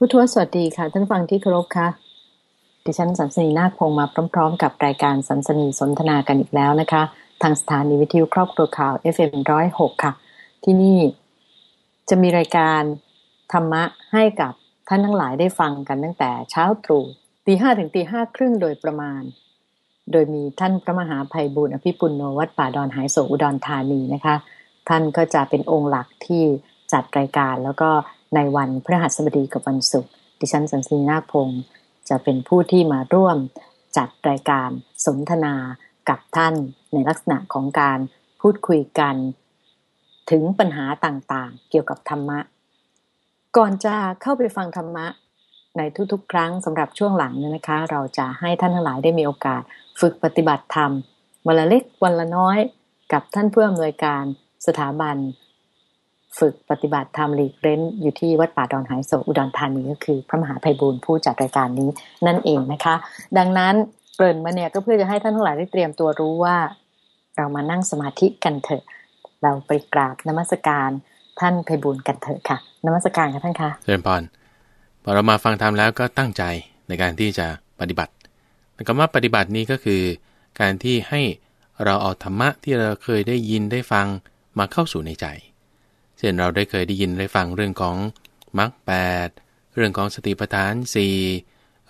ผู้ทวสวัสดีค่ะ ท่านฟังที่เคารพค่ะ ดิฉันสันสนีนาคพงมาพร้อม ๆ กับรายการสันสนีสนทนากันอีกแล้วนะคะ ทางสถานีวิทยุครอบครัวข่าว FM106 ค่ะ ที่นี่จะมีรายการธรรมะให้กับท่านทั้งหลายได้ฟังกันตั้งแต่เช้าตรู่ตีห้าถึงตีห้าครึ่งโดยประมาณ โดยมีท่านพระมหาภัยบุญอภิปุณโนวัดป่าดอนหายโศอุดรธานีนะคะ ท่านก็จะเป็นองค์หลักที่จัดรายการแล้วก็ ในวันพฤหัสบดีกับวันศุกร์ดิฉันสันสีนาคพงศ์จะเป็นผู้ที่มาร่วมจัดรายการสนทนากับท่านในลักษณะของการพูดคุยกัน ถึงปัญหาต่างๆ เกี่ยวกับธรรมะ ก่อนจะเข้าไปฟังธรรมะ ในทุกๆ ครั้งสำหรับช่วงหลังเนี่ยนะคะ เราจะให้ท่านทั้งหลายได้มีโอกาส ฝึกปฏิบัติธรรมวันละเล็กวันละน้อย กับท่านผู้อำนวยการสถาบัน ฝึกปฏิบัติธรรมหลีกเร้นอยู่ที่วัดป่าดอนหายโศกอุดรธานีก็คือพระมหาภัยบูรณ์ผู้จัดรายการนี้นั่นเองนะคะ ดังนั้นเกริ่นมาเนี่ยก็เพื่อจะให้ท่านทั้งหลายได้เตรียมตัวรู้ว่า เรามานั่งสมาธิกันเถอะ เราไปกราบนมัสการท่านภัยบูรณ์กันเถอะค่ะนมัสการค่ะท่านคะเจริญพรพอเรามาฟังธรรมแล้วก็ตั้งใจในการที่จะปฏิบัติคำว่าปฏิบัตินี้ก็คือการที่ให้เราเอาธรรมะที่เราเคยได้ยินได้ฟังมาเข้าสู่ในใจ เช่นเราได้เคยได้ยินได้ฟังเรื่องของมรรคแปดเรื่องของสติปัฏฐานสี่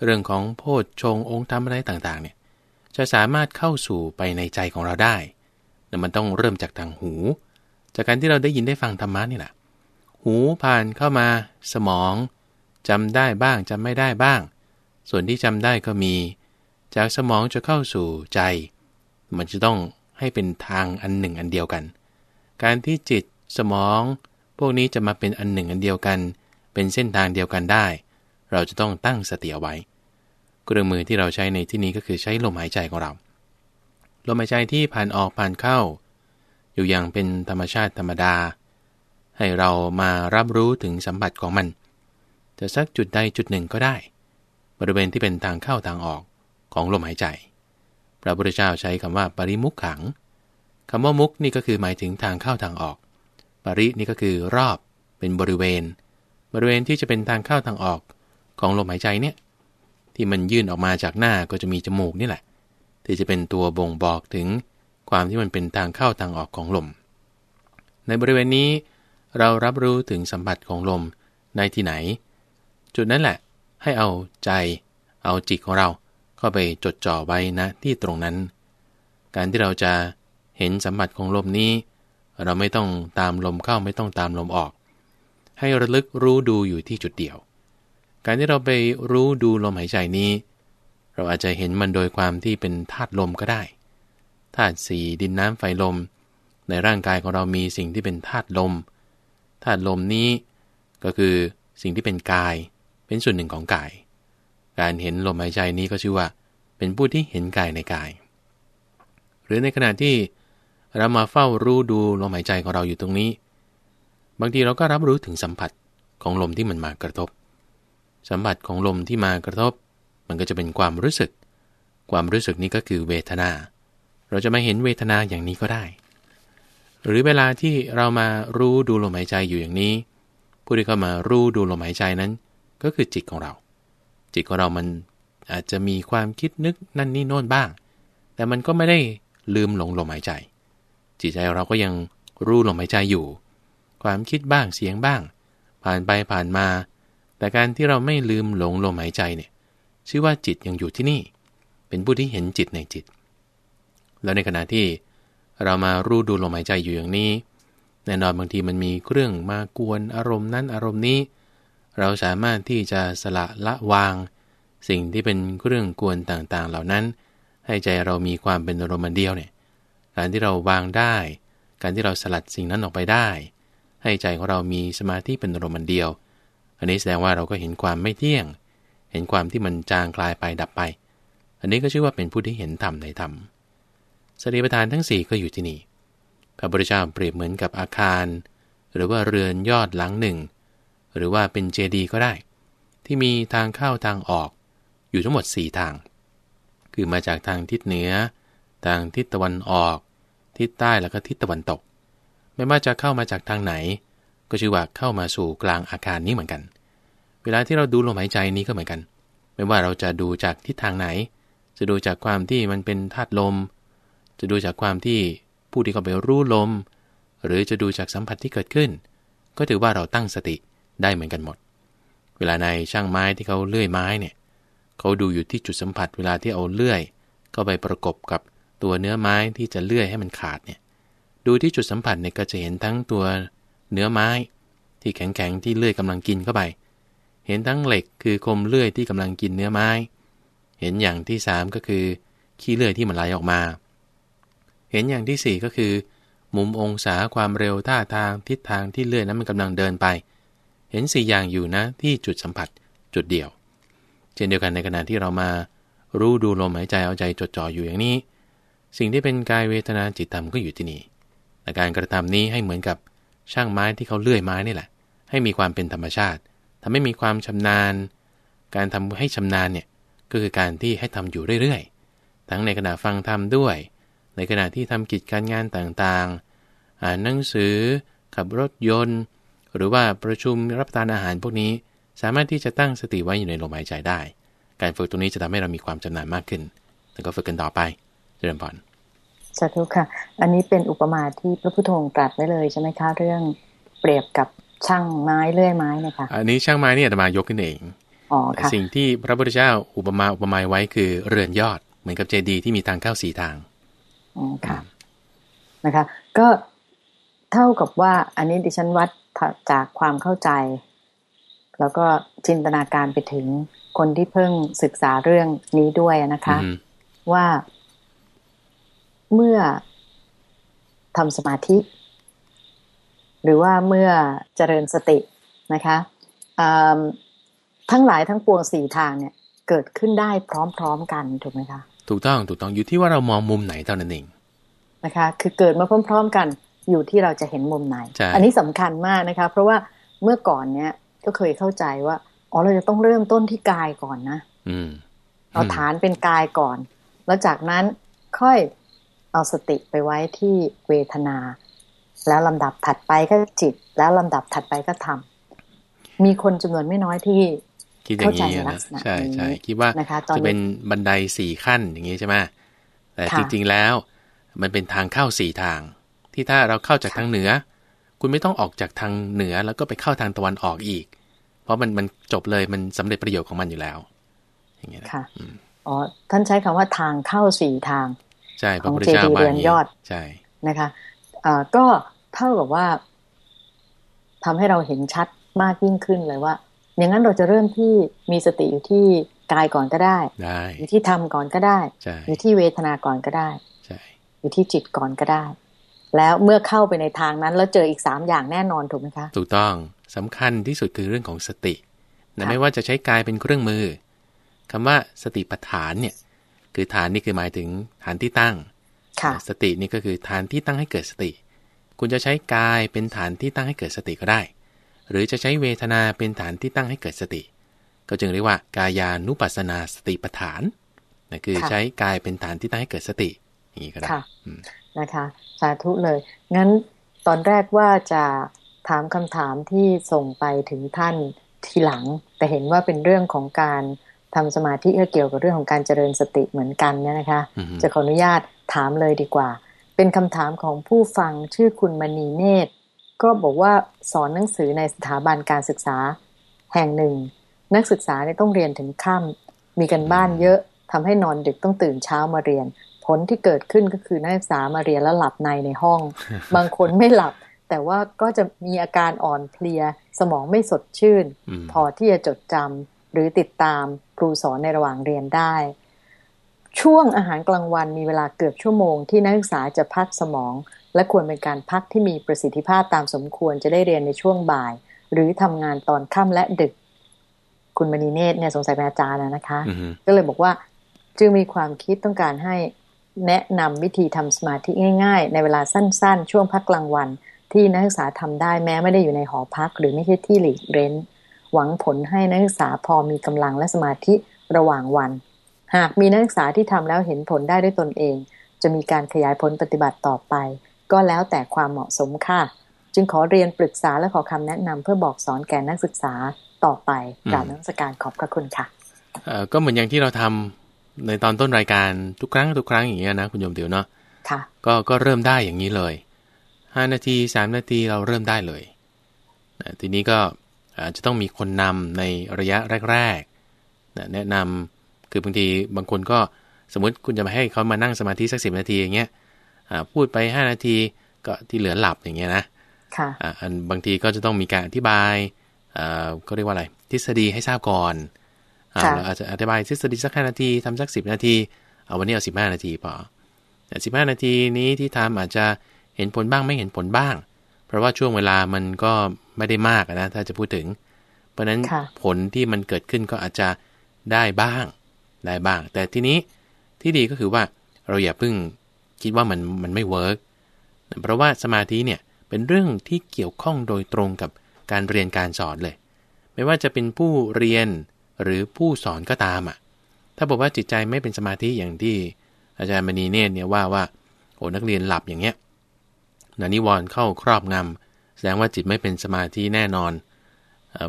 เรื่องของโพชฌงค์องค์ธรรมอะไรต่างๆเนี่ยจะสามารถเข้าสู่ไปในใจของเราได้แต่มันต้องเริ่มจากทางหู จากการที่เราได้ยินได้ฟังธรรมะนี่แหละหูผ่านเข้ามาสมองจำได้บ้างจำไม่ได้บ้าง ส่วนที่จำได้ก็มี จากสมองจะเข้าสู่ใจ มันจะต้องให้เป็นทางอันหนึ่งอันเดียวกัน การที่จิต สมอง พวกนี้จะมาเป็นอันหนึ่งอันเดียวกัน เป็นเส้นทางเดียวกันได้ เราจะต้องตั้งสติเอาไว้เครื่องมือที่เราใช้ในที่นี้ก็คือใช้ลมหายใจของเราลมหายใจที่ผ่านออกผ่านเข้า อยู่อย่างเป็นธรรมชาติธรรมดา ให้เรามารับรู้ถึงสัมผัสของมัน จะสักจุดใดจุดหนึ่งก็ได้ บริเวณที่เป็นทางเข้าทางออกของลมหายใจ พระพุทธเจ้าใช้คำว่าปริมุขขังคำว่ามุกนี่ก็คือหมายถึงทางเข้าทางออก ปรินี่ก็คือรอบเป็นบริเวณ บริเวณที่จะเป็นทางเข้าทางออกของลมหายใจเนี่ยที่มันยื่นออกมาจากหน้าก็จะมีจมูกนี่แหละ ที่จะเป็นตัวบ่งบอกถึงความที่มันเป็นทางเข้าทางออกของลม ในบริเวณนี้ เรารับรู้ถึงสัมผัสของลมในที่ไหน จุดนั้นแหละ ให้เอาใจเอาจิตของเราเข้าไปจดจ่อไว้นะที่ตรงนั้น การที่เราจะเห็นสัมผัสของลมนี้ เราไม่ต้องตามลมเข้าไม่ต้องตามลมออก ให้ระลึกรู้ดูอยู่ที่จุดเดียว การที่เราไปรู้ดูลมหายใจนี้ เราอาจจะเห็นมันโดยความที่เป็นธาตุลมก็ได้ธาตุสี่ดินน้ำไฟลม ในร่างกายของเรามีสิ่งที่เป็นธาตุลมธาตุลมนี้ก็คือสิ่งที่เป็นกาย เป็นส่วนหนึ่งของกาย การเห็นลมหายใจนี้ก็ชื่อว่า เป็นผู้ที่เห็นกายในกาย หรือในขณะที่ เรามาเฝ้ารู้ดูลมหายใจของเราอยู่ตรงนี้ บางทีเราก็รับรู้ถึงสัมผัสของลมที่มันมากระทบ สัมผัสของลมที่มากระทบ มันก็จะเป็นความรู้สึก ความรู้สึกนี้ก็คือเวทนา เราจะมาเห็นเวทนาอย่างนี้ก็ได้ หรือเวลาที่เรามารู้ดูลมหายใจอยู่อย่างนี้ ผู้ที่เข้ามารู้ดูลมหายใจนั้น ก็คือจิตของเรา จิตของเรามันอาจจะมีความคิดนึกนั่นนี่โน่นบ้าง แต่มันก็ไม่ได้ลืมหลงลมหายใจ จิตใจเราก็ยังรู้ลมหายใจอยู่ ความคิดบ้างเสียงบ้าง ผ่านไปผ่านมา แต่การที่เราไม่ลืมหลงลมหายใจเนี่ยชื่อว่าจิตยังอยู่ที่นี่ เป็นผู้ที่เห็นจิตในจิต แล้วในขณะที่เรามารู้ดูลมหายใจอยู่อย่างนี้แน่นอนบางทีมันมีเครื่องมากวนอารมณ์นั้นอารมณ์นี้ เราสามารถที่จะสละละวาง สิ่งที่เป็นเครื่องกวนต่างๆ เหล่านั้น ให้ใจเรามีความเป็นอารมณ์เดียวเนี่ย การที่เราวางได้ การที่เราสลัดสิ่งนั้นออกไปได้ ให้ใจของเรามีสมาธิเป็นอารมณ์เดียว อันนี้แสดงว่าเราก็เห็นความไม่เที่ยง เห็นความที่มันจางคลายไปดับไป อันนี้ก็ชื่อว่าเป็นผู้ที่เห็นธรรมในธรรมสติปัฏฐานทั้ง 4 ก็อยู่ที่นี่พระพุทธเจ้าเปรียบเหมือนกับอาคาร หรือว่าเรือนยอดหลังหนึ่ง หรือว่าเป็นเจดีย์ก็ได้ ที่มีทางเข้าทางออก อยู่ทั้งหมด 4 ทาง คือมาจากทางทิศเหนือ ทางทิศตะวันออก ทิศใต้แล้วก็ทิศตะวันตก ไม่ว่าจะเข้ามาจากทางไหน ก็ชื่อว่าเข้ามาสู่กลางอาคารนี้เหมือนกัน เวลาที่เราดูลมหายใจนี้ก็เหมือนกัน ไม่ว่าเราจะดูจากทิศทางไหน จะดูจากความที่มันเป็นธาตุลม จะดูจากความที่ผู้ที่เขาไปรู้ลม หรือจะดูจากสัมผัสที่เกิดขึ้น ก็ถือว่าเราตั้งสติได้เหมือนกันหมด เวลาในช่างไม้ที่เขาเลื่อยไม้เนี่ยเขาดูอยู่ที่จุดสัมผัสเวลาที่เอาเลื่อยก็ไปประกบกับ ตัวเนื้อไม้ที่จะเลื่อยให้มันขาดเนี่ยดูที่จุดสัมผัสเนี่ยก็จะเห็นทั้งตัวเนื้อไม้ ที่แข็งๆที่เลื่อยกำลังกินเข้าไป เห็นทั้งเหล็กคือคมเลื่อยที่กำลังกินเนื้อไม้ เห็นอย่างที่ 3 ก็คือขี้เลื่อยที่มันไหลออกมา เห็นอย่างที่ 4 ก็คือ มุมองศาความเร็วท่าทางทิศทางที่เลื่อยนั้นมันกำลังเดินไป เห็น 4 อย่างอยู่นะที่จุดสัมผัสจุดเดียว เช่นเดียวกันในขณะที่เรามารู้ดูลมหายใจเอาใจจดจ่ออยู่อย่างนี้ สิ่งที่เป็นกายเวทนาจิตธรรมก็อยู่ที่นี่แต่การกระทำนี้ให้เหมือนกับช่างไม้ที่เขาเลื่อยไม้นี่แหละ ให้มีความเป็นธรรมชาติทำให้มีความชำนาญ การทำให้ชำนาญเนี่ยก็คือการที่ให้ทำอยู่เรื่อยๆ ทั้งในขณะฟังธรรมด้วย ในขณะที่ทำกิจการงานต่างๆ อ่านหนังสือ ขับรถยนต์ หรือว่าประชุมรับประทานอาหารพวกนี้ สามารถที่จะตั้งสติไว้อยู่ในลมหายใจได้ การฝึกตรงนี้จะทำให้เรามีความชำนาญมากขึ้น แล้วก็ฝึกกันต่อไป เจริญพรสาธุค่ะ อันนี้เป็นอุปมาที่พระพุทโธตรัสไว้เลยใช่ไหมคะเรื่องเปรียบกับช่างไม้เลื่อยไม้นะคะอันนี้ช่างไม้เนี่ยจะมายกขึ้นเองอ๋อค่ะสิ่งที่พระพุทธเจ้าอุปมาอุปไมยไว้คือเรือนยอด เหมือนกับเจดีย์ที่มีทางเข้าสี่ทางอ๋อค่ะนะคะ ก็เท่ากับว่าอันนี้ดิฉันวัดจากความเข้าใจ แล้วก็จินตนาการไปถึงคนที่เพิ่งศึกษาเรื่องนี้ด้วยนะคะ ว่า เมื่อทำสมาธิ หรือว่าเมื่อเจริญสตินะคะทั้งหลายทั้งปวงสี่ทางเนี่ย เกิดขึ้นได้พร้อมๆกันถูกไหมคะถูกต้องถูกต้องอยู่ที่ว่าเรามองมุมไหนเท่านั้นเองนะคะ คือเกิดมาพร้อม ๆ กันอยู่ที่เราจะเห็นมุมไหน อันนี้สำคัญมากนะคะ เพราะว่าเมื่อก่อนเนี่ยก็เคยเข้าใจว่าอ๋อเราจะต้องเริ่มต้นที่กายก่อนนะ อืมเอาฐานเป็นกายก่อน แล้วจากนั้นค่อย เอาสติไปไว้ที่เวทนา แล้วลำดับถัดไปก็จิต แล้วลำดับถัดไปก็ธรรมมีคนจำนวนไม่น้อยที่เข้าใจลักษณะใช่ใช่คิดว่าจะเป็นบันไดสี่ขั้นอย่างนี้ใช่ไหมแต่จริงๆแล้วมันเป็นทางเข้าสี่ทาง ที่ถ้าเราเข้าจากทางเหนือ คุณไม่ต้องออกจากทางเหนือแล้วก็ไปเข้าทางตะวันออกอีก เพราะมันมันจบเลยมันสำเร็จประโยชน์ของมันอยู่แล้ว อย่างเงี้ยค่ะอ๋อท่านใช้คำว่าทางเข้าสี่ทาง ใช่ของเจดีย์เรือนยอดใช่นะคะอ่าก็เท่ากับว่าทำให้เราเห็นชัดมากยิ่งขึ้นเลยว่า อย่างนั้นเราจะเริ่มที่มีสติอยู่ที่กายก่อนก็ได้ได้อยู่ที่ธรรมก่อนก็ได้อยู่ที่เวทนาก่อนก็ได้ใช่อยู่ที่จิตก่อนก็ได้ แล้วเมื่อเข้าไปในทางนั้น แล้วเจออีกสามอย่างแน่นอนถูกไหมคะ ถูกต้องสำคัญที่สุดคือเรื่องของสตินะไม่ว่าจะใช้กายเป็นเครื่องมือคำว่าสติปัฏฐานเนี่ย คือฐานนี่คือหมายถึงฐานที่ตั้งสตินี่ก็คือฐานที่ตั้งให้เกิดสติ คุณจะใช้กายเป็นฐานที่ตั้งให้เกิดสติก็ได้ หรือจะใช้เวทนาเป็นฐานที่ตั้งให้เกิดสติ ก็จึงเรียกว่ากายานุปัสนาสติปัฏฐานนะคือใช้กายเป็นฐานที่ตั้งให้เกิดสติอย่างนี้ก็ได้นะคะสาธุเลย งั้นตอนแรกว่าจะถามคำถามที่ส่งไปถึงท่านทีหลัง แต่เห็นว่าเป็นเรื่องของการ ทำสมาธิก็เกี่ยวกับเรื่องของการเจริญสติเหมือนกันเนี่ยนะคะ จะขออนุญาตถามเลยดีกว่า เป็นคำถามของผู้ฟังชื่อคุณมณีเนตร ก็บอกว่าสอนหนังสือในสถาบันการศึกษา แห่งหนึ่ง นักศึกษาเนี่ยต้องเรียนถึงค่ำมีกันบ้านเยอะทำให้นอนดึกต้องตื่นเช้ามาเรียน ผลที่เกิดขึ้นก็คือนักศึกษามาเรียนแล้วหลับในในห้อง บางคนไม่หลับ แต่ว่าก็จะมีอาการอ่อนเพลีย สมองไม่สดชื่น พอที่จะจดจำหรือติดตาม ครูสอนในระหว่างเรียนได้ ช่วงอาหารกลางวันมีเวลาเกือบชั่วโมงที่นักศึกษาจะพักสมอง และควรเป็นการพักที่มีประสิทธิภาพตามสมควรจะได้เรียนในช่วงบ่าย หรือทำงานตอนค่ำและดึก คุณมณีเนตรเนี่ยสงสัยเป็นอาจารย์นะคะ ก็เลยบอกว่าจึงมีความคิดต้องการให้แนะนำวิธีทำสมาธิง่ายๆ ในเวลาสั้นๆ ช่วงพักกลางวัน ที่นักศึกษาทำได้แม้ไม่ได้อยู่ในหอพัก หรือไม่ใช่ที่หลีกเร้น หวังผลให้นักศึกษาพอมีกำลังและสมาธิระหว่างวัน หากมีนักศึกษาที่ทำแล้วเห็นผลได้ด้วยตนเอง จะมีการขยายผลปฏิบัติต่อไป ก็แล้วแต่ความเหมาะสมค่ะ จึงขอเรียนปรึกษาและขอคำแนะนำเพื่อบอกสอนแก่นักศึกษาต่อไปกราบนักสการขอบพระคุณค่ะก็เหมือนอย่างที่เราทำในตอนต้นรายการทุกครั้งทุกครั้งอย่างเงี้ยนะคุณโยมเดียวเนาะค่ะก็ก็เริ่มได้อย่างนี้เลยห้านาทีสามนาทีเราเริ่มได้เลยนะทีนี้ก็อา จจะต้องมีคนนำในระยะแรกๆนะแนะนำคือบางทีบางคนก็สมมติคุณจะมาให้เขามานั่งสมาธิสักสินาทีอย่างเงี้ยพูดไป 5 นาทีก็ที่เหลือหลับอย่างเงี้ยนะค่ะอันบางทีก็จะต้องมีการอธิบายก็เรียกว่าอะไร ทฤษฎีให้ทราบก่อนเราอาจจะอธิบายทฤษฎีสักห้านาทีทำสักสิบนาทีเอาวันนี้เอาสิบห้านาทีพอแต่สิบห้านาทีนี้ที่ทำอาจจะเห็นผลบ้างไม่เห็นผลบ้าง เพราะว่าช่วงเวลามันก็ ไม่ได้มากนะ ถ้าจะพูดถึง เพราะฉะนั้นผลที่มันเกิดขึ้นก็อาจจะได้บ้างได้บ้าง แต่ทีนี้ที่ดีก็คือว่าเราอย่าเพิ่งคิดว่ามันมันไม่ work เพราะว่าสมาธิเนี่ยเป็นเรื่องที่เกี่ยวข้องโดยตรงกับการเรียนการสอนเลย ไม่ว่าจะเป็นผู้เรียนหรือผู้สอนก็ตามอะ ถ้าบอกว่าจิตใจไม่เป็นสมาธิอย่างที่ อาจารย์มณีเนตรเนี่ยว่าว่าโอ้นักเรียนหลับอย่างเงี้ยนานิวรณ์เข้าครอบงำ แสดงว่าจิตไม่เป็นสมาธิแน่นอน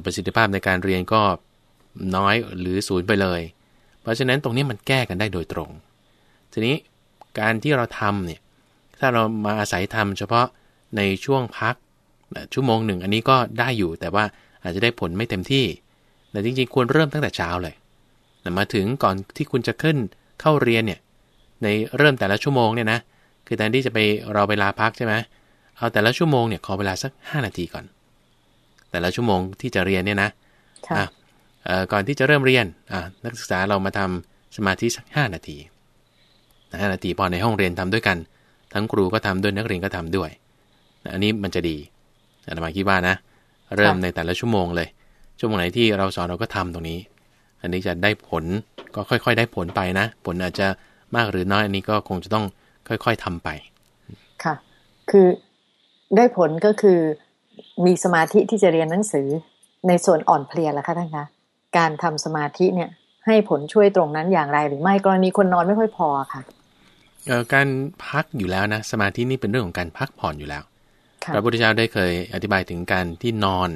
ประสิทธิภาพในการเรียนก็น้อยหรือศูนย์ไปเลย เพราะฉะนั้นตรงนี้มันแก้กันได้โดยตรง ทีนี้การที่เราทำเนี่ยถ้าเรามาอาศัยทำเฉพาะในช่วงพักชั่วโมงหนึ่งอันนี้ก็ได้อยู่แต่ว่าอาจจะได้ผลไม่เต็มที่ แต่จริงๆ ควรเริ่มตั้งแต่เช้าเลยมาถึงก่อนที่คุณจะขึ้นเข้าเรียนเนี่ยในเริ่มแต่ละชั่วโมงเนี่ยนะคือแทนที่จะไปเราเวลาพักใช่ไหมเอาแต่ละชั่วโมงเนี่ยขอเวลาสัก 5 นาทีก่อน แต่ละชั่วโมงที่จะเรียนเนี่ยนะะก่อนที่จะเริ่มเรียนนักศึกษาเรามาทำสมาธิสัก 5 นาทีห้านาทีพอในห้องเรียนทำด้วยกัน ทั้งครูก็ทำด้วยนักเรียนก็ทำด้วย อันนี้มันจะดีอาตมาคิดว่านะ เริ่มในแต่ละชั่วโมงเลย ชั่วโมงไหนที่เราสอนเราก็ทำตรงนี้ อันนี้จะได้ผลก็ค่อย ๆ ได้ผลไปนะ ผลอาจจะมากหรือน้อยอันนี้ก็คงจะต้องค่อย ๆทำไป ค่ะ คือ ได้ผลก็คือมีสมาธิที่จะเรียนหนังสือในส่วนอ่อนเพลียแล้วคะท่านคะการทำสมาธิเนี่ย ให้ผลช่วยตรงนั้นอย่างไรหรือไม่กรณีคนนอนไม่ค่อยพอค่ะการพักอยู่แล้วนะสมาธินี่เป็นเรื่องของการพักผ่อนอยู่แล้วพระพุทธเจ้าได้เคยอธิบายถึงการที่นอน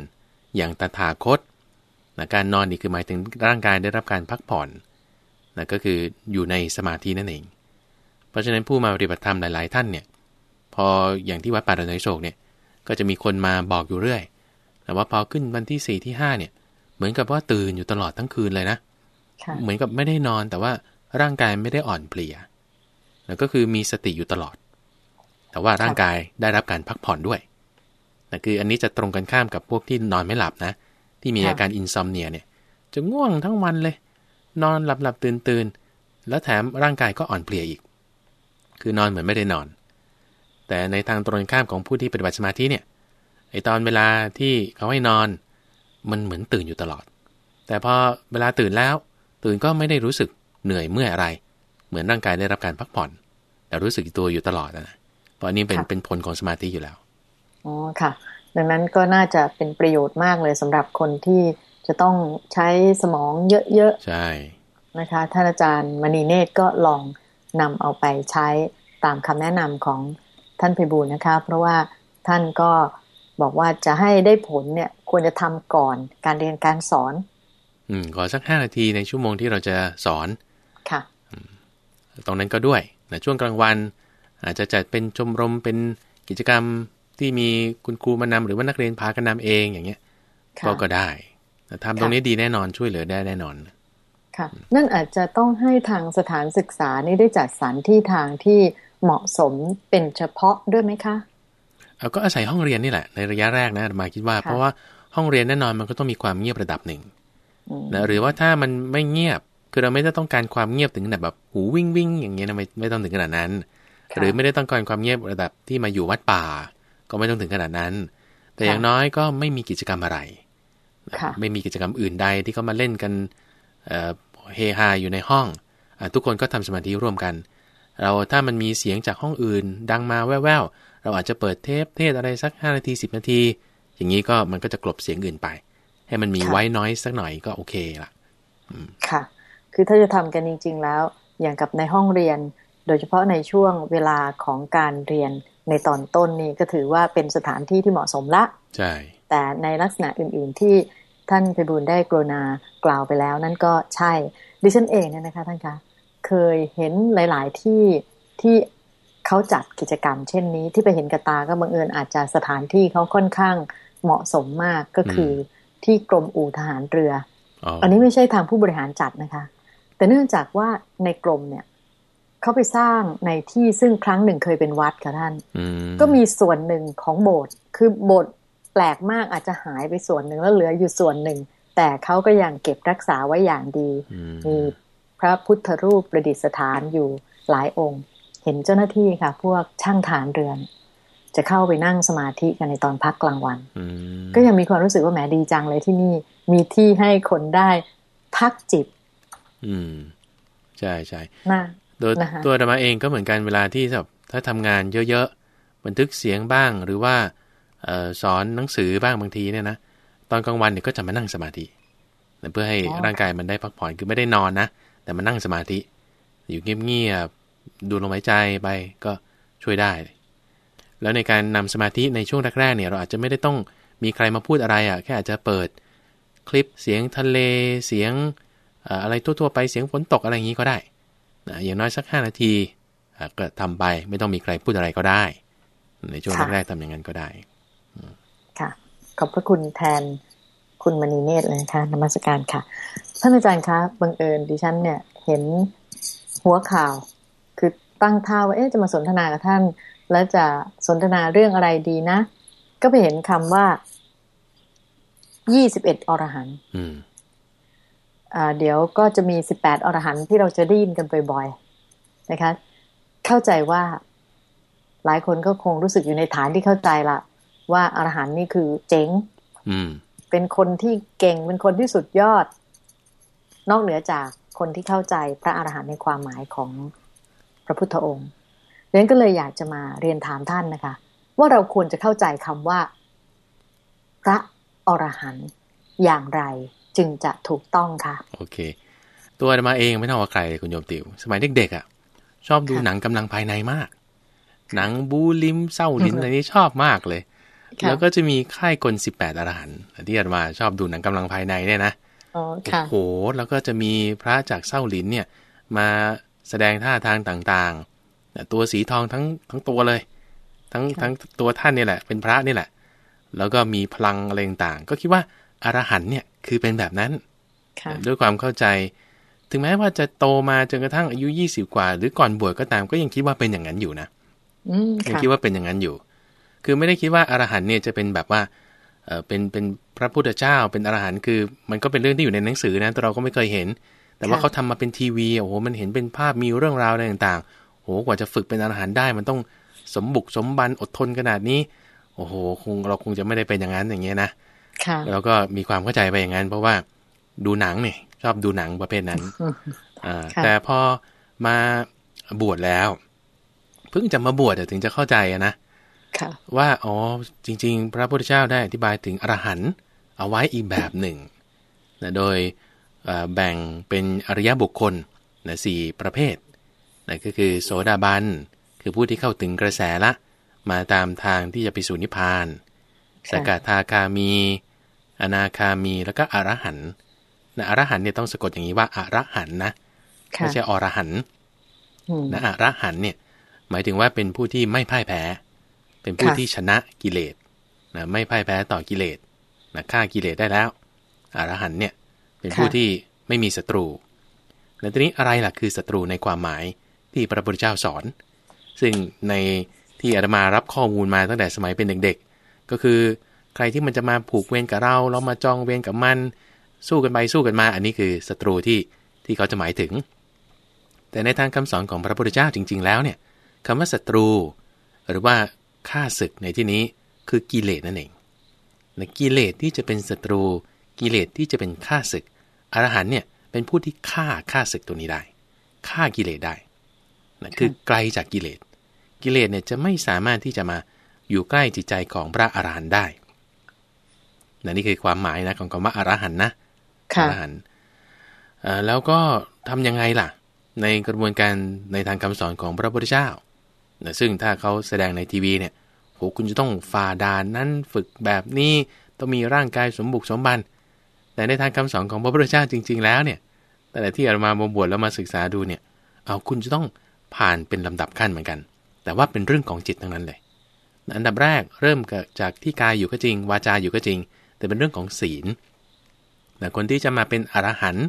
อย่างตถาคตนะการนอนนี่คือหมายถึงร่างกายได้รับการพักผ่อนนะก็คืออยู่ในสมาธินั่นเอง เพราะฉะนั้นผู้มาปฏิบัติธรรมหลาย ๆ ท่านเนี่ย พออย่างที่วัดป่าดอนไนโศกเนี่ยก็จะมีคนมาบอกอยู่เรื่อย แต่ว่าพอขึ้นวันที่สี่ที่ห้าเนี่ย เหมือนกับว่าตื่นอยู่ตลอดทั้งคืนเลยนะ เหมือนกับไม่ได้นอนแต่ว่าร่างกายไม่ได้อ่อนเพลีย แล้วก็คือมีสติอยู่ตลอด แต่ว่าร่างกายได้รับการพักผ่อนด้วยนะคืออันนี้จะตรงกันข้ามกับพวกที่นอนไม่หลับนะ ที่มีอาการอินซอมเนียเนี่ย จะง่วงทั้งวันเลย นอนหลับหลับตื่นตื่นแล้วแถมร่างกายก็อ่อนเพลียอีก คือนอนเหมือนไม่ได้นอน แต่ในทางตรงข้ามของผู้ที่ปฏิบัติสมาธิเนี่ยไอตอนเวลาที่เขาให้นอน มันเหมือนตื่นอยู่ตลอด แต่พอเวลาตื่นแล้ว ตื่นก็ไม่ได้รู้สึกเหนื่อยเมื่ออะไร เหมือนร่างกายได้รับการพักผ่อน แต่รู้สึกตัวอยู่ตลอดนะเพราะนี้เป็นเป็นผลของสมาธิอยู่แล้วอ๋อค่ะ ดังนั้นก็น่าจะเป็นประโยชน์มากเลยสำหรับคนที่จะต้องใช้สมองเยอะๆใช่นะคะท่านอาจารย์มณีเนตรก็ลองนำเอาไปใช้ตามคำแนะนำของ ท่านพิบูลนะคะ เพราะว่าท่านก็บอกว่าจะให้ได้ผลเนี่ยควรจะทำก่อนการเรียนการสอน อืมขอสักห้านาทีในชั่วโมงที่เราจะสอนค่ะตรงนั้นก็ด้วยนะช่วงกลางวัน อาจจะจัดเป็นชมรมเป็นกิจกรรมที่มีคุณครูมานำหรือว่านักเรียนพากันนำเองอย่างเงี้ยก็ก็ได้ทำตรงนี้ดีแน่นอนช่วยเหลือได้แน่นอนค่ะ นั่นอาจจะต้องให้ทางสถานศึกษานี่ได้จัดสรรที่ทางที่ เหมาะสมเป็นเฉพาะด้วยไหมคะเอาก็อาศัยห้องเรียนนี่แหละ ในระยะแรกนะมาคิดว่า เพราะว่าห้องเรียนแน่นอนมันก็ต้องมีความเงียบระดับหนึ่งนะหรือว่าถ้ามันไม่เงียบคือเราไม่ได้ต้องการความเงียบถึงขนาดแบบหูวิ่งวิ่งอย่างเงี้ยนะไม่ไม่ต้องถึงขนาดนั้น หรือไม่ได้ต้องการความเงียบระดับที่มาอยู่วัดป่า ก็ไม่ต้องถึงขนาดนั้น แต่อย่างน้อยก็ไม่มีกิจกรรมอะไร ไม่มีกิจกรรมอื่นใดที่เขามาเล่นกันเฮฮาอยู่ในห้องอทุกคนก็ทำสมาธิร่วมกัน เราถ้ามันมีเสียงจากห้องอื่น ดังมาแว่วๆเราอาจจะเปิดเทปเทศอะไรสัก 5 นาที 10 นาที อย่างนี้ก็มันก็จะกลบเสียงอื่นไป ให้มันมีไว้น้อยสักหน่อยก็โอเคละค่ะ คือถ้าจะทำกันจริง ๆ แล้ว อย่างกับในห้องเรียน โดยเฉพาะในช่วงเวลาของการเรียนในตอนต้นนี่ก็ถือว่าเป็นสถานที่ที่เหมาะสมละ ใช่ แต่ในลักษณะอื่น ๆ ที่ท่านเพบุญได้กรณากล่าวไปแล้วนั่นก็ใช่ ดิฉันเองเนี่ยนะคะท่านคะ เคยเห็นหลาย ๆ ที่ที่เขาจัดกิจกรรม เช่นนี้ที่ไปเห็นกระตาก็บังเอิญอาจจะสถานที่เขาค่อนข้างเหมาะสมมากก็คือที่กรมอู่ทหารเรืออันนี้ไม่ใช่ทางผู้บริหารจัดนะคะ แต่เนื่องจากว่าในกรมเนี่ยเขาไปสร้างในที่ซึ่งครั้งหนึ่งเคยเป็นวัดค่ะท่านก็มีส่วนหนึ่งของโบสถ์คือโบสถ์แปลกมากอาจจะหายไปส่วนหนึ่งแล้วเหลืออยู่ส่วนหนึ่ง แต่เขาก็ยังเก็บรักษาไว้อย่างดี มีพ ระพุทธรูปประดิษฐานอยู่หลายองค์ เห็นเจ้าหน้าที่ค่ะ พวกช่างฐานเรือน จะเข้าไปนั่งสมาธิกันในตอนพักกลางวัน ก็ยังมีความรู้สึกว่าแหมดีจังเลยที่นี่มีที่ให้คนได้พักจิต อืมใช่ใช่โดยตัวธรรมาเองก็เหมือนกันเวลาที่แบบถ้าทำงานเยอะๆบันทึกเสียงบ้างหรือว่าสอนหนังสือบ้างบางทีเนี่ยนะตอนกลางวันเนี่ยก็จะมานั่งสมาธิเพื่อให้ร่างกายมันได้พักผ่อนคือไม่ได้นอนนะ แต่มานั่งสมาธิ อยู่เงียบๆดูลมหายใจไปก็ช่วยได้ แล้วในการนำสมาธิในช่วงแรกๆเนี่ยเราอาจจะไม่ได้ต้องมีใครมาพูดอะไรอะ่ะแค่อาจจะเปิดคลิปเสียงทะเลเสียงอะไรทั่วๆไปเสียงฝนตกอะไรอย่างนี้ก็ได้นะอย่างน้อยสัก 5 นาทีก็ทำไปไม่ต้องมีใครพูดอะไรก็ได้ ในช่วงแรกๆทำอย่างนั้นก็ได้ค่ะขอบพระคุณแทน คุณมณีเนตรเลยนะคะนมัสการค่ะท่านอาจารย์คะบังเอิญดิฉันเนี่ยเห็นหัวข่าว คือตั้งท่าว่าเอ๊ะจะมาสนทนากับท่าน แล้วจะสนทนาเรื่องอะไรดีนะ ก็ไปเห็นคำว่ายี่สิบเอ็ดอรหันต์เดี๋ยวก็จะมีสิบแปดอรหันต์ที่เราจะได้ยินกันบ่อยๆนะคะ เข้าใจว่าหลายคนก็คงรู้สึกอยู่ในฐานที่เข้าใจละว่าอรหันต์นี่คือเจ๋ง เป็นคนที่เก่งเป็นคนที่สุดยอด นอกเหนือจากคนที่เข้าใจพระอรหันต์ในความหมายของพระพุทธองค์เรนก็เลยอยากจะมาเรียนถามท่านนะคะ ว่าเราควรจะเข้าใจคำว่า พระอรหันต์อย่างไรจึงจะถูกต้องคะโอเค ตัวมาเองไม่ต้องว่าใครคุณโยมติว สมัยเด็กๆอะ ชอบดูหนังกำลังภายในมาก หนังบูลิมเศร้าลินอะไรนี้ชอบมากเลย แล้วก็จะมีค่ายกลสิบแปดอรหันต์ที่อาจมาชอบดูหนังกำลังภายในเนี่ยนะโอ้โหแล้วก็จะมีพระจากเศร้าลินเนี่ย มาแสดงท่าทางต่างๆตัวสีทองทั้งทั้งตัวเลย ทั้งทั้งตัวท่านนี่แหละ เป็นพระนี่แหละ แล้วก็มีพลังอะไรต่างก็คิดว่าอรหันต์เนี่ยคือเป็นแบบนั้นด้วยความเข้าใจ ถึงแม้ว่าจะโตมาจนกระทั่งอายุยี่สิบกว่า หรือก่อนบวชก็ตามก็ยังคิดว่าเป็นอย่างนั้นอยู่นะยังคิดว่าเป็นอย่างนั้นอยู่ คือไม่ได้คิดว่าอรหันเนี่ยจะเป็นแบบว่าเออเป็นเป็นพระพุทธเจ้าเป็นอรหันคือ มันก็เป็นเรื่องที่อยู่ในหนังสือนะแต่เราก็ไม่เคยเห็น แต่ว่าเขาทำมาเป็นทีวีโอ้โหมันเห็นเป็นภาพมีเรื่องราวอะไรต่างๆโอ้โหกว่าจะฝึกเป็นอรหันได้มันต้องสมบุกสมบันอดทนขนาดนี้ โอ้โหคงเราคงจะไม่ได้เป็นอย่างนั้นอย่างเงี้ยนะแล้วก็มีความเข้าใจไปอย่างนั้น เพราะว่าดูหนังเนี่ยชอบดูหนังประเภทนั้นอ่าแต่พอมาบวชแล้ว เพิ่งจะมาบวชถึงจะเข้าใจนะ ว่าอ๋อจริง ๆ พระพุทธเจ้าได้อธิบายถึงอรหันต์เอาไว้อีกแบบหนึ่งนะโดยแบ่งเป็นอริยบุคคลนะสี่ประเภทนะก็คือโสดาบันคือผู้ที่เข้าถึงกระแสละ มาตามทางที่จะไปสู่นิพพานสกทาคามี อนาคามีแล้วก็อรหันต์นะอรหันต์เนี่ยต้องสะกดอย่างนี้ว่าอรหันต์นะไม่ใช่อรหันต์นะอรหันต์เนี่ยหมายถึงว่าเป็นผู้ที่ไม่พ่ายแพ้ เป็นผู้ที่ชนะกิเลสนะไม่พ่ายแพ้ต่อกิเลสนะฆ่ากิเลสได้แล้วอรหันเนี่ยเป็นผู้ที่ไม่มีศัตรูแล้วทีนี้อะไรล่ะคือศัตรูในความหมายที่พระพุทธเจ้าสอน ซึ่งในที่อาตมารับข้อมูลมาตั้งแต่สมัยเป็นเด็กๆ ก็คือใครที่มันจะมาผูกเวรกับเรา เรามาจองเวรกับมัน สู้กันไปสู้กันมา อันนี้คือศัตรูที่ที่เขาจะหมายถึง แต่ในทางคำสอนของพระพุทธเจ้าจริง ๆ แล้วเนี่ยคำว่าศัตรู หรือว่า ฆ่าศึกในที่นี้คือกิเลสนั่นเองนะกิเลสที่จะเป็นศัตรู กิเลสที่จะเป็นฆ่าศึก อรหันเนี่ยเป็นผู้ที่ฆ่าฆ่าศึกตัวนี้ได้ฆ่ากิเลสได้นะคือไกลจากกิเลส กิเลสเนี่ยจะไม่สามารถที่จะมาอยู่ใกล้จิตใจของพระอรหันต์ได้นะนี่คือความหมายนะของคำว่าอรหันต์นะอรหันต์แล้วก็ทํำยังไงล่ะ ในกระบวนการในทางคำสอนของพระพุทธเจ้า นะซึ่งถ้าเขาแสดงในทีวีเนี่ยโหคุณจะต้องฝ่าด่านนั้นฝึกแบบนี้ต้องมีร่างกายสมบุกสมบัน แต่ในทางคำสอนของพระพุทธเจ้าจริง ๆ แล้วเนี่ย แต่ที่อามาบวชแล้วมาศึกษาดูเนี่ย เอาคุณจะต้องผ่านเป็นลำดับขั้นเหมือนกัน แต่ว่าเป็นเรื่องของจิตทั้งนั้นเลย อันดับแรกเริ่มจากที่กายอยู่ก็จริง วาจาอยู่ก็จริง แต่เป็นเรื่องของศีลแต่คนที่จะมาเป็นอรหันต์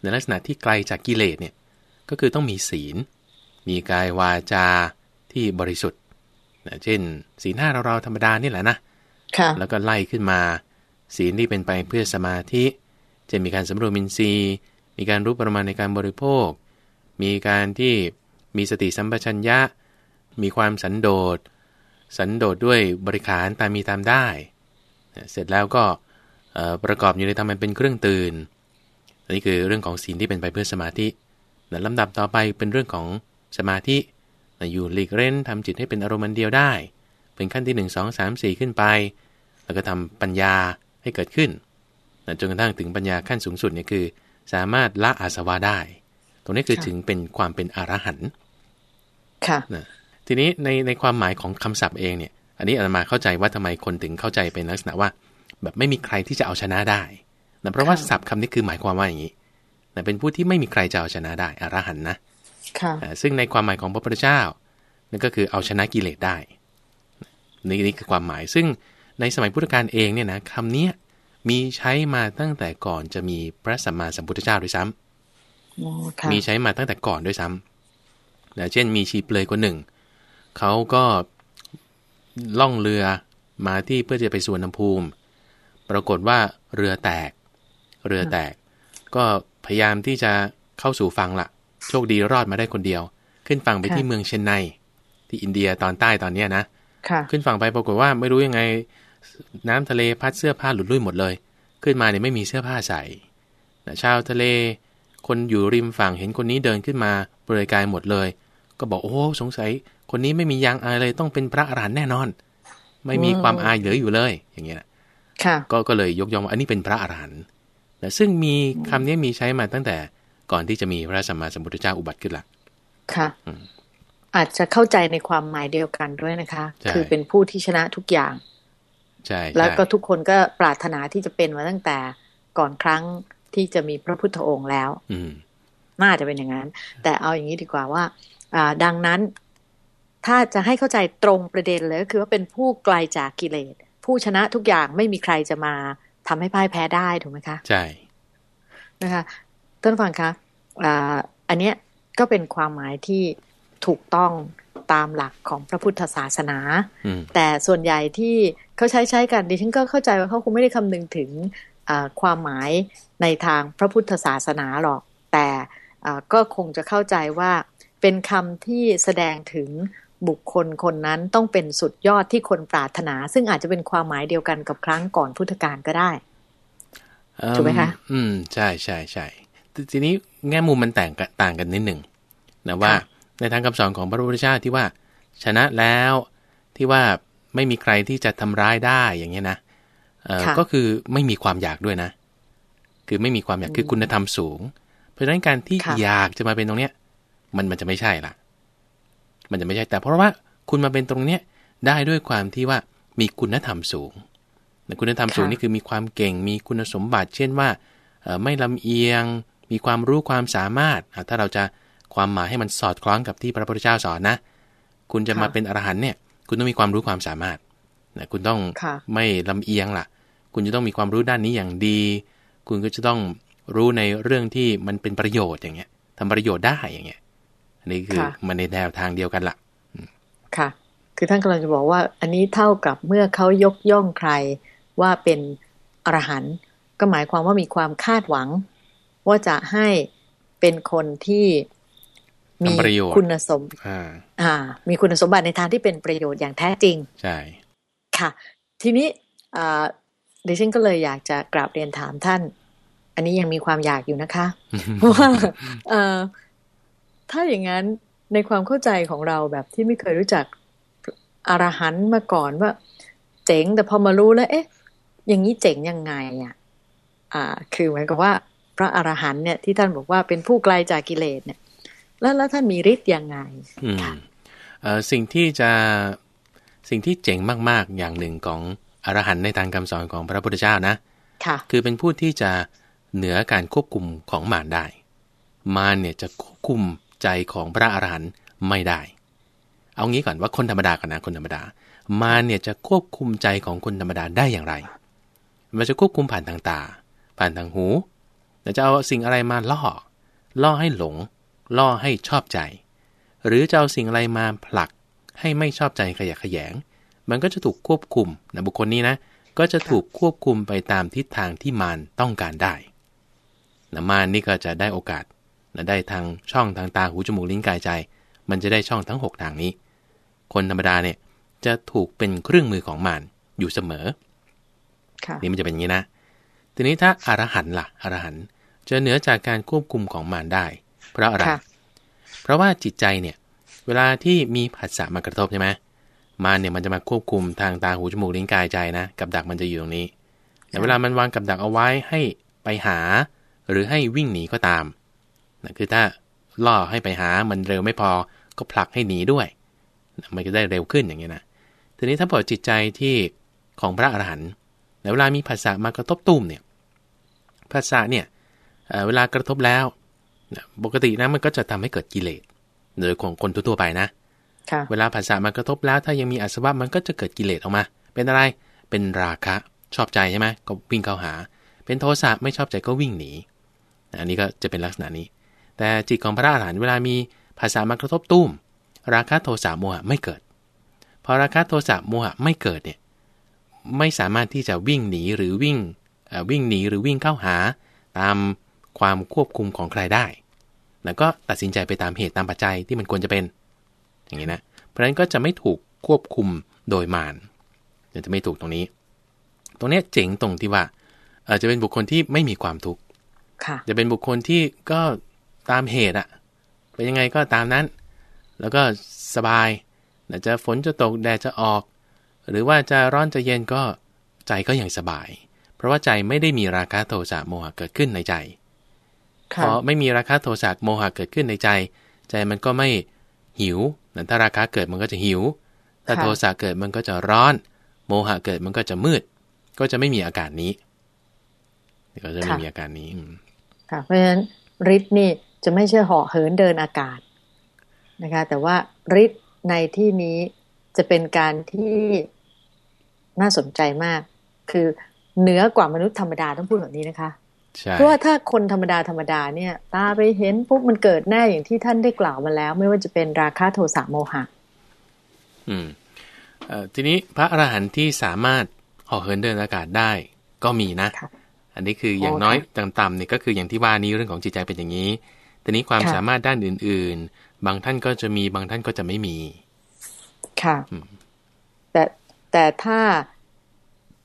ในลักษณะที่ไกลจากกิเลสเนี่ย ก็คือต้องมีศีล มีกายวาจา ที่บริสุทธิ์เช่นศีลห้าเราๆธรรมดานี่แหละนะแล้วก็ไล่ขึ้นมา ศีลที่เป็นไปเพื่อสมาธิ จะมีการสำรวมมินทรีย์ มีการรู้ประมาณในการบริโภค มีการที่มีสติสัมปชัญญะ มีความสันโดษ สันโดษด้วยบริขารตามมีตามได้ เสร็จแล้วก็ประกอบอยู่ในธรรมเป็นเครื่องตื่น อันนี้คือเรื่องของศีลที่เป็นไปเพื่อสมาธิลำดับต่อไปเป็นเรื่องของสมาธิ อยู่หลีกเล่นทำจิตให้เป็นอารมณ์เดียวได้ เป็นขั้นที่ 1 2 3 4 ขึ้นไป แล้วก็ทำปัญญาให้เกิดขึ้นจนกระทั่งถึงปัญญาขั้นสูงสุดนี่คือ สามารถละอาสวะได้ ตรงนี้คือถึงเป็นความเป็นอรหันต์ค่ะนะทีนี้ในในความหมายของคำศัพท์เองเนี่ย อันนี้อามาเข้าใจว่าทำไมคนถึงเข้าใจเป็นลักษณะว่า แบบไม่มีใครที่จะเอาชนะได้นะเพราะว่าศัพท์คำนี้คือหมายความว่าอย่างนี้นะเป็นผู้ที่ไม่มีใครจะเอาชนะได้อรหันต์นะ ซึ่งในความหมายของพระพุทธเจ้านั่นก็คือเอาชนะกิเลสได้นี่นี่คือความหมาย ซึ่งในสมัยพุทธกาลเองเนี่ยนะคำนี้มีใช้มาตั้งแต่ก่อนจะมีพระสัมมาสัมพุทธเจ้าด้วยซ้ำมีใช้มาตั้งแต่ก่อนด้วยซ้ำนะเช่นมีชีเปลยคนหนึ่ง เขาก็ล่องเรือมาที่เพื่อจะไปสวนน้ำภูมิ ปรากฏว่าเรือแตก เรือแตก ก็พยายามที่จะเข้าสู่ฝั่งละ โชคดีรอดมาได้คนเดียว ขึ้นฝั่งไปที่เมืองเชนไนที่อินเดียตอนใต้ตอนเนี้นะขึ้นฝั่งไปปรากฏว่าไม่รู้ยังไง น้ำทะเลพัดเสื้อผ้าหลุดลุ่ยหมดเลย ขึ้นมาเนี่ยไม่มีเสื้อผ้าใส่ชาวทะเล คนอยู่ริมฝั่งเห็นคนนี้เดินขึ้นมาเปลือยกายหมดเลย ก็บอกโอ้สงสัย คนนี้ไม่มียางอายเลยต้องเป็นพระอรหันต์แน่นอน ไม่มีความอายเหลืออยู่เลย อย่างเงี้ยก็ก็เลยยกย่องว่าอันนี้เป็นพระอรหันต์แต่ซึ่งมีคำนี้มีใช้มาตั้งแต่ ก่อนที่จะมีพระสัมมาสัมพุทธเจ้าอุบัติขึ้นละค่ะอาจจะเข้าใจในความหมายเดียวกันด้วยนะคะ คือเป็นผู้ที่ชนะทุกอย่าง ใช่ แล้วก็ทุกคนก็ปรารถนาที่จะเป็นมาตั้งแต่ก่อนครั้งที่จะมีพระพุทธองค์แล้ว อืน่าจะเป็นอย่างนั้น แต่เอาอย่างนี้ดีกว่าว่า อ่า ดังนั้น ถ้าจะให้เข้าใจตรงประเด็นเลยก็คือว่าเป็นผู้ไกลาจากกิเลส ผู้ชนะทุกอย่างไม่มีใครจะมาทำให้พ่ายแพ้ได้ถูกไหมคะ ใช่ นะคะ ท่านฟังคะอ่าอันเนี้ยก็เป็นความหมายที่ถูกต้องตามหลักของพระพุทธศาสนา แต่ส่วนใหญ่ที่เขาใช้ใช้กันดิฉันก็เข้าใจว่าเขาคงไม่ได้คำนึงถึงความหมายในทางพระพุทธศาสนาหรอก แต่ก็คงจะเข้าใจว่าเป็นคำที่แสดงถึงบุคคลคนนั้นต้องเป็นสุดยอดที่คนปรารถนา ซึ่งอาจจะเป็นความหมายเดียวกันกับครั้งก่อนพุทธกาลก็ได้ถูกไหมคะ อืม ใช่ใช่ใช่ ทีนี้แง่มุมมันต่างต่างกันนิดหนึ่งนะว่าในทางคำสอนของพระพุทธเจ้าที่ว่า ชนะแล้วที่ว่าไม่มีใครที่จะทำร้ายได้อย่างเงี้ยนะก็คือไม่มีความอยากด้วยนะ คือไม่มีความอยากคือคุณธรรมสูง เพราะฉะนั้นการที่อยากจะมาเป็นตรงเนี้ย มันมันจะไม่ใช่ละมันจะไม่ใช่แต่เพราะว่าคุณมาเป็นตรงเนี้ยได้ด้วยความที่ว่ามีคุณธรรมสูงคุณธรรมสูงนี่คือมีความเก่งมีคุณสมบัติ เช่นว่าไม่ลำเอียง มีความรู้ความสามารถ ถ้าเราจะความหมายให้มันสอดคล้องกับที่พระพุทธเจ้าสอนนะ คุณจะมาเป็นอรหันเนี่ย คุณต้องมีความรู้ความสามารถนะคุณต้องไม่ลำเอียงล่ะ คุณจะต้องมีความรู้ด้านนี้อย่างดี คุณก็จะต้องรู้ในเรื่องที่มันเป็นประโยชน์อย่างเงี้ยทำประโยชน์ได้อย่างเงี้ย อันนี้คือมันในแนวทางเดียวกันละ่ะ ค่ะ คือท่านกำลังจะบอกว่า อันนี้เท่ากับเมื่อเขายกย่องใครว่าเป็นอรหันต์ก็หมายความว่ามีความคาดหวัง ว่าจะให้เป็นคนที่มีคุณสมอ่า มีคุณสมบัติในทางที่เป็นประโยชน์อย่างแท้จริง ใช่ ค่ะ ทีนี้ดิฉันก็เลยอยากจะกราบเรียนถามท่าน อันนี้ยังมีความอยากอยู่นะคะว่าถ้าอย่างนั้นในความเข้าใจของเราแบบที่ไม่เคยรู้จักอรหันต์มาก่อนว่า เจ๋งแต่พอมารู้แล้ว เอ๊ะ อย่างนี้เจ๋งยังไงอะ อ่า คือเหมือนกับว่า พระอรหันต์เนี่ยที่ท่านบอกว่าเป็นผู้ไกลจากกิเลสเนี่ย แล้วแล้วท่านมีฤทธิ์ยังไงสิ่งที่จะสิ่งที่เจ๋งมากๆ อย่างหนึ่งของอรหันต์ในทางคำสอนของพระพุทธเจ้านะค่ะคือเป็นผู้ที่จะเหนือการควบคุมของมารได้ มารเนี่ยจะควบคุมใจของพระอรหันต์ไม่ได้ เอางี้ก่อนว่าคนธรรมดาก่อนนะคนธรรมดา มารเนี่ยจะควบคุมใจของคนธรรมดาได้อย่างไร มันจะควบคุมผ่านทางตา ผ่านทางหูแต่ จะเอาสิ่งอะไรมาล่อ ล่อให้หลง ล่อให้ชอบใจ หรือจะเอาสิ่งอะไรมาผลัก ให้ไม่ชอบใจขยะแขยง มันก็จะถูกควบคุมนะบุคคลนี้นะ ก็จะถูกควบคุมไปตามทิศทางที่มารต้องการได้นะมารนี่ก็จะได้โอกาสนะได้ทางช่องทางตาหูจมูกลิ้นกายใจ มันจะได้ช่องทั้ง 6 ทางนี้ คนธรรมดาเนี่ยจะถูกเป็นเครื่องมือของมารอยู่เสมอค่ะนี่มันจะเป็นอย่างนี้นะ ทีนี้ถ้าอารหันต์ล่ะอรหันต์ จะเหนือจากการควบคุมของมารได้ เพราะอะไรค่ะเพราะว่าจิตใจเนี่ยเวลาที่มีผัสสะมากระทบใช่ไหมมารเนี่ยมันจะมาควบคุมทางตาหูจมูกลิ้นกายใจนะ กับดักมันจะอยู่ตรงนี้ แต่เวลามันวางกับดักเอาไว้ให้ไปหา หรือให้วิ่งหนีก็ตามนะคือถ้าล่อให้ไปหามันเร็วไม่พอก็ผลักให้หนีด้วยนะมันก็ได้เร็วขึ้นอย่างเงี้ยนะทีนี้ถ้าเปิดจิตใจที่ของพระอรหันต์ในเวลามีภาษามากระทบตุ้มเนี่ยภาษาเนี่ย เอ่อเวลากระทบแล้วนะปกตินะมันก็จะทำให้เกิดกิเลสโดยของคนทั่วๆไปนะค่ะเวลาภาษามากระทบแล้ว ถ้ายังมีอาสวะมันก็จะเกิดกิเลสออกมา เป็นอะไรเป็นราคะชอบใจใช่ไหมก็วิ่งเข้าหา เป็นโทสะไม่ชอบใจก็วิ่งหนีนะอันนี้ก็จะเป็นลักษณะนี้ แต่จิตของพระอรหันต์เวลามีภาษามากระทบตุ้ม ราคะโทสะโมหะไม่เกิดพอราคะโทสะโมหะไม่เกิดเนี่ยไม่สามารถที่จะวิ่งหนีหรือวิ่งเอ่อวิ่งหนีหรือวิ่งเข้าหา ตาม ความควบคุมของใครได้แล้วก็ตัดสินใจไปตามเหตุตามปัจจัยที่มันควรจะเป็น อย่างนี้นะ เพราะฉะนั้นก็จะไม่ถูกควบคุมโดยมารเดี๋ยวจะไม่ถูกตรงนี้ ตรงเนี้ยเจ๋งตรงที่ว่าเออจะเป็นบุคคลที่ไม่มีความทุกข์ค่ะจะเป็นบุคคลที่ก็ตามเหตุอะเป็นยังไงก็ตามนั้น แล้วก็สบายนะจะฝนจะตกแดดจะออก หรือว่าจะร้อนจะเย็นก็ใจก็ยังสบาย เพราะว่าใจไม่ได้มีราคะโทสะโมหะเกิดขึ้นในใจ พค่ะอไม่มีราคะโทสะโมหะเกิดขึ้นในใจ ใจมันก็ไม่หิวนะถ้าราคะเกิดมันก็จะหิว ถ้าค่ะโทสะเกิดมันก็จะร้อน โมหะเกิดมันก็จะมืด ก็จะไม่มีอาการนี้ก็จะไม่มีอาการนี้อืมค่ะเพราะฉะนั้นฤทธิ์นี่จะไม่ใช่เหาะเหินเดินอากาศนะคะ แต่ว่าฤทธิ์ในที่นี้จะเป็นการที่น่าสนใจมาก คือเหนือกว่ามนุษย์ธรรมดาต้องพูดแบบนี้นะคะใช่ เพราะว่าถ้าคนธรรมดาธรรมดาเนี่ย ตาไปเห็นปุ๊บมันเกิดแน่อย่างที่ท่านได้กล่าวมาแล้ว ไม่ว่าจะเป็นราคะโทสะโมหะ อืมเอ่อทีนี้พระอรหันต์ที่สามารถเหาะเหินเดินอากาศได้ก็มีนะค่ะอันนี้คืออย่างโอ้น้อยค่ะต่ำๆเนี่ยก็คืออย่างที่ว่านี้เรื่องของจิตใจเป็นอย่างนี้ทีนี้ความค่ะสามารถด้านอื่น ๆ บางท่านก็จะมีบางท่านก็จะไม่มี ค่ะอืมแต่แต่ถ้า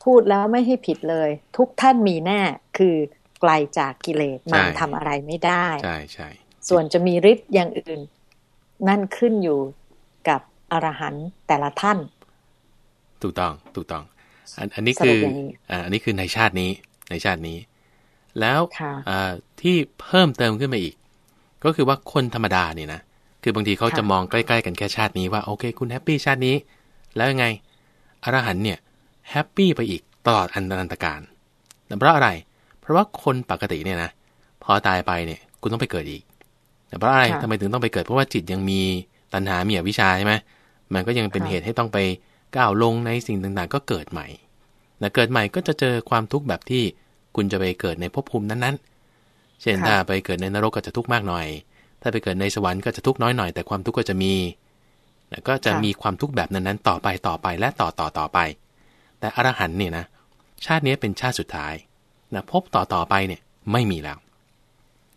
พูดแล้วไม่ให้ผิดเลย ทุกท่านมีแน่คือ ไกลจากกิเลสมันทำอะไรไม่ได้ ใช่ใช่ส่วนจะมีฤทธิ์อย่างอื่น นั่นขึ้นอยู่กับอรหันต์แต่ละท่าน ถูกต้องถูกต้อง อันอันนี้สรุคืปออย่างนี้อ่าอันนี้คือในชาตินี้ในชาตินี้ แล้วค่ะอ่าที่เพิ่มเติมขึ้นมาอีก ก็คือว่าคนธรรมดาเนี่ยนะคือบางทีเขาค่ะจะมองใกล้ ๆ กันแค่ชาตินี้ว่าโอเค คุณ happy ชาตินี้ แล้วยังไงอรหันต์เนี่ย happy ไปอีกตลอดอันนันตการแต่เพราะอะไรเพ ราะว่าคนปกติเนี่ยนะพอตายไปเนี่ยคุณต้องไปเกิดอีกแต่เพราะอะไรค่ะทำไมถึงต้องไปเกิดเพราะว่าจิตยังมีตัณหามีอวิชชาใช่ไหมมันก็ยังเป็นค่ะเหตุให้ต้องไปก้าวลงในสิ่งต่างๆ ก็เกิดใหม่แต่เกิดใหม่ก็จะเจอความทุกข์แบบที่คุณจะไปเกิดในภพภูมินั้นๆ เช่นค่ะถ้าไปเกิดในนรกก็จะทุกข์มากหน่อย ถ้าไปเกิดในสวรรค์ก็จะทุกข์น้อยหน่อยแต่ความทุกข์ก็จะมีแล้วก็จะมีความทุกข์แบบนั้นๆ ต่อไปต่อไปและต่อต่อต่อไป แต่อรหันต์เนี่ยนะชาตินี้เป็นชาติสุดท้าย นะพบต่อต่อไปเนี่ยไม่มีแล้ว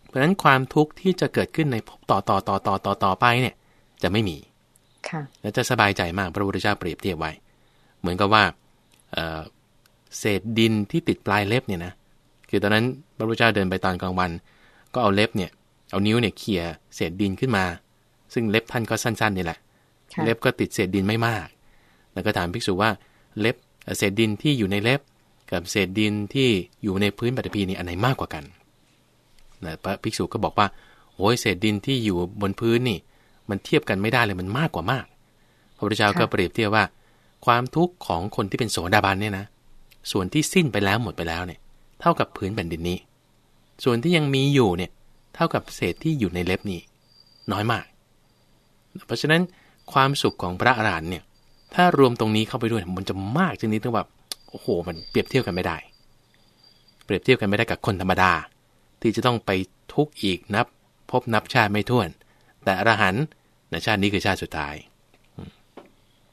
เพราะฉะนั้นความทุกข์ที่จะเกิดขึ้นในภพต่อต่อต่อต่อต่อต่อไปเนี่ย จะไม่มีค่ะและจะสบายใจมากพระพุทธเจ้าเปรียบเทียบไว้ เหมือนกับว่าเอ่อเศษดินที่ติดปลายเล็บเนี่ยนะคือตอนนั้นพระพุทธเจ้าเดินไปตอนกลางวัน ก็เอาเล็บเนี่ยเอานิ้วเนี่ยเขี่ยเศษดินขึ้นมา ซึ่งเล็บท่านก็สั้นๆนี่แหละค่ะเล็บก็ติดเศษดินไม่มาก แล้วก็ถามภิกษุว่าเล็บเอ่อเศษดินที่อยู่ในเล็บ กับเศษดินที่อยู่ในพื้นปฐพีนี่อันไหนมากกว่ากันนะพระภิกษุก็บอกว่าโอ้ยเศษดินที่อยู่บนพื้นนี่ มันเทียบกันไม่ได้เลยมันมากกว่ามาก พระพุทธเจ้าก็เปรียบเทียบว่า ความทุกข์ของคนที่เป็นโสดาบันเนี่ยนะ ส่วนที่สิ้นไปแล้วหมดไปแล้วเนี่ย เท่ากับพื้นแผ่นดินนี้ ส่วนที่ยังมีอยู่เนี่ย เท่ากับเศษที่อยู่ในเล็บนี้ น้อยมาก เพราะฉะนั้นความสุขของพระอรหันต์เนี่ย ถ้ารวมตรงนี้เข้าไปด้วยมันจะมากจนนี้ถึงแบบ โอ้โห มันเปรียบเทียบกันไม่ได้ เปรียบเทียบกันไม่ได้กับคนธรรมดา ที่จะต้องไปทุกข์อีกนับ พบนับชาติไม่ถ้วน แต่อรหันต์ในชาตินี้คือชาติสุดท้าย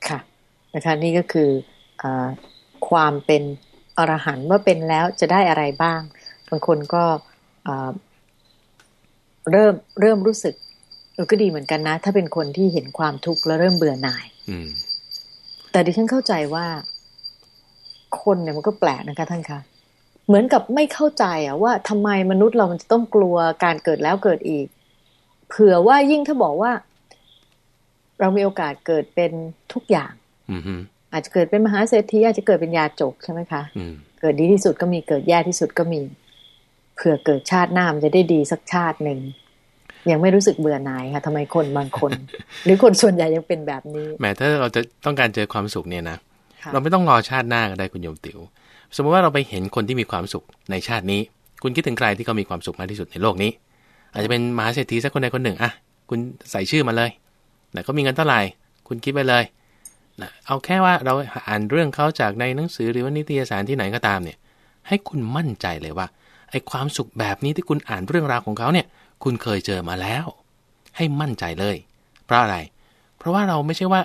ค่ะนะคะนี่ก็คืออความเป็นอรหันต์เมื่อเป็นแล้วจะได้อะไรบ้างบางคนก็เริ่มเริ่มรู้สึกเออก็ดีเหมือนกันนะ ถ้าเป็นคนที่เห็นความทุกข์แล้วเริ่มเบื่อหน่ายแต่ดิฉันเข้าใจว่า คนเนี่ยมันก็แปลกนะคะท่านคะเหมือนกับไม่เข้าใจอะว่าทำไมมนุษย์เรามันจะต้องกลัวการเกิดแล้วเกิดอีก เผื่อว่ายิ่งถ้าบอกว่า เรามีโอกาสเกิดเป็นทุกอย่างอาจจะเกิดเป็นมหาเศรษฐีอาจจะเกิดเป็นยาจกใช่ไหมคะเกิดดีที่สุดก็มีเกิดแย่ที่สุดก็มีเผื่อเกิดชาติหน้ามันจะได้ดีสักชาติหนึ่งยังไม่รู้สึกเบื่อหน่ายค่ะทำไมคนบางคน หรือคนส่วนใหญ่ยังเป็นแบบนี้แม้ถ้าเราจะต้องการเจอความสุขเนี่ยนะ เราไม่ต้องรอชาติหน้าก็ได้คุณโยมติ๋วสมมติว่าเราไปเห็นคนที่มีความสุขในชาตินี้ คุณคิดถึงใครที่เขามีความสุขมากที่สุดในโลกนี้ อาจจะเป็นมหาเศรษฐีสักคนใดคนหนึ่งอะคุณใส่ชื่อมาเลยนะเขามีเงินเท่าไหร่ คุณคิดไปเลยนะเอาแค่ว่าเราอ่านเรื่องเขาจากในหนังสือหรือว่านิตยสารที่ไหนก็ตามเนี่ย ให้คุณมั่นใจเลยว่าไอ้ความสุขแบบนี้ที่คุณอ่านเรื่องราวของเขาเนี่ย คุณเคยเจอมาแล้ว ให้มั่นใจเลย เพราะอะไร เพราะว่าเราไม่ใช่ว่า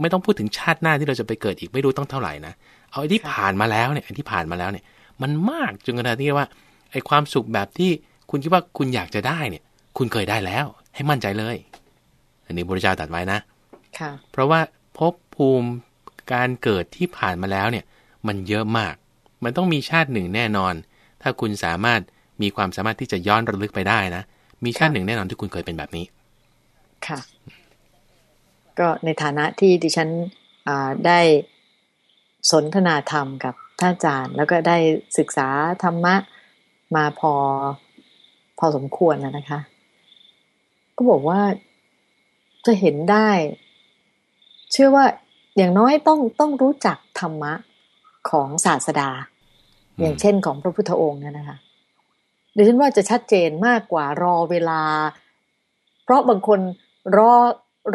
ไม่ต้องพูดถึงชาติหน้าที่เราจะไปเกิดอีกไม่รู้ต้องเท่าไหร่นะเอาไอ้ที่ผ่านมาแล้วเนี่ยไอ้ที่ผ่านมาแล้วเนี่ย มันมากจนกระทั่งที่ว่าไอ้ความสุขแบบที่คุณคิดว่าคุณอยากจะได้เนี่ย คุณเคยได้แล้ว ให้มั่นใจเลย อันนี้บริจาตัดไว้นะค่ะ เพราะว่าพบภูมิการเกิดที่ผ่านมาแล้วเนี่ย มันเยอะมาก มันต้องมีชาติหนึ่งแน่นอน ถ้าคุณสามารถมีความสามารถที่จะย้อนระลึกไปได้นะมีชาติหนึ่งแน่นอนที่คุณเคยเป็นแบบนี้ ค่ะ ก็ในฐานะที่ดิฉันได้สนทนาธรรมกับท่านอาจารย์ แล้วก็ได้ศึกษาธรรมะมาพอพอสมควรแล้วนะคะ ก็บอกว่าจะเห็นได้ เชื่อว่าอย่างน้อยต้องต้องรู้จักธรรมะของศาสดา อย่างเช่นของพระพุทธองค์เนี่ยนะคะดิฉันว่าจะชัดเจนมากกว่ารอเวลา เพราะบางคนรอ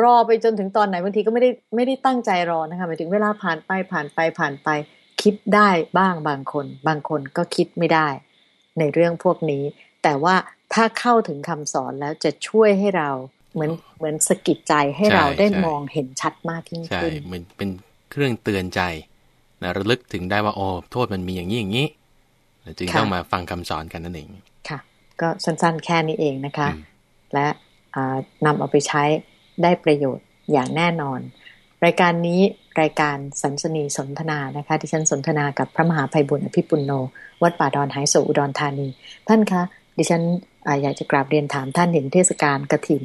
รอไปจนถึงตอนไหนบางทีก็ไม่ได้ไม่ได้ตั้งใจรอนะคะหมายถึงเวลาผ่านไปผ่านไปผ่านไป คิดได้บ้างบางคน บางคนก็คิดไม่ได้ ในเรื่องพวกนี้ แต่ว่าถ้าเข้าถึงคำสอนแล้วจะช่วยให้เราเหมือนเหมือนสกิดใจให้เราได้มองเห็นชัดมากยิ่งขึ้นใช่เหมือนเป็นเครื่องเตือนใจนะระลึกถึงได้ว่าโอ้โทษมันมีอย่างนี้อย่างนี้จึงต้องมาฟังคำสอนกันนั่นเองค่ะ ก็สั้นๆแค่นี้เองนะคะ และนำเอาไปใช้ ได้ประโยชน์อย่างแน่นอน รายการนี้รายการสันสนีสนทนานะคะที่ฉันสนทนากับพระมหาภัยบุญอภิปุโน วัดป่าดอนหายโศอุดรธานี ท่านคะ ดิฉันออยากจะกราบเรียนถามท่านเห็นเทศกาลกระถิน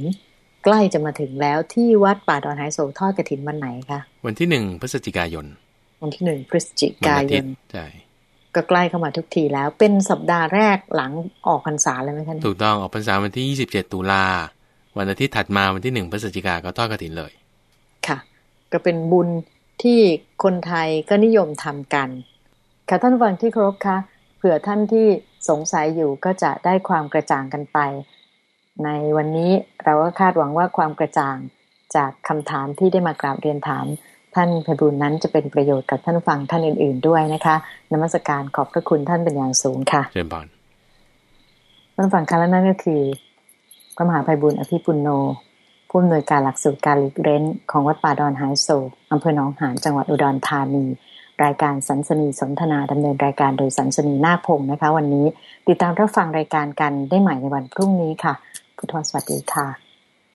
ใกล้จะมาถึงแล้วที่วัดป่าดอนหายโศทอดกระถินวันไหนคะวันที่หนึ่งพฤศจิกายน วันที่หนึ่งพฤศจิกายนใช่ก็ใกล้เข้ามาทุกทีแล้วเป็นสัปดาห์แรกหลังออกพรรษาเลยไหมคะถูกต้องออกพรรษาวันที่ยี่สิบเจ็ดตุลา วันอาทิตย์ถัดมาวันที่หนึ่งพฤศจิกาก็ทอดกระถินเลย ค่ะ ก็เป็นบุญที่คนไทยก็นิยมทำกัน ค่ะท่านฟังที่เคารพคะเผื่อท่านที่สงสัยอยู่ก็จะได้ความกระจ่างกันไป ในวันนี้เราก็คาดหวังว่าความกระจ่างจากคำถามที่ได้มากราบเรียนถาม ท่านพบุญนั้นจะเป็นประโยชน์กับท่านฟังท่านอื่น ๆ ด้วยนะคะนมัสการขอบพระคุณท่านเป็นอย่างสูงค่ะเชิญบานท่านฟังค่ะแล้วนั่นก็คือ พระมหาภัยบุญอภิปุณโน ผู้อำนวยการหลักสูตรการลิเรนของวัดป่าดอนไฮโซอำเภอหนองหานจังหวัดอุดรธานี รายการสันสนีสนทนาดำเนินรายการโดยสันสนีนาคพงศ์นะคะ วันนี้ติดตามรับฟังรายการกันได้ใหม่ในวันพรุ่งนี้ค่ะ พุทธวสวัสดีค่ะ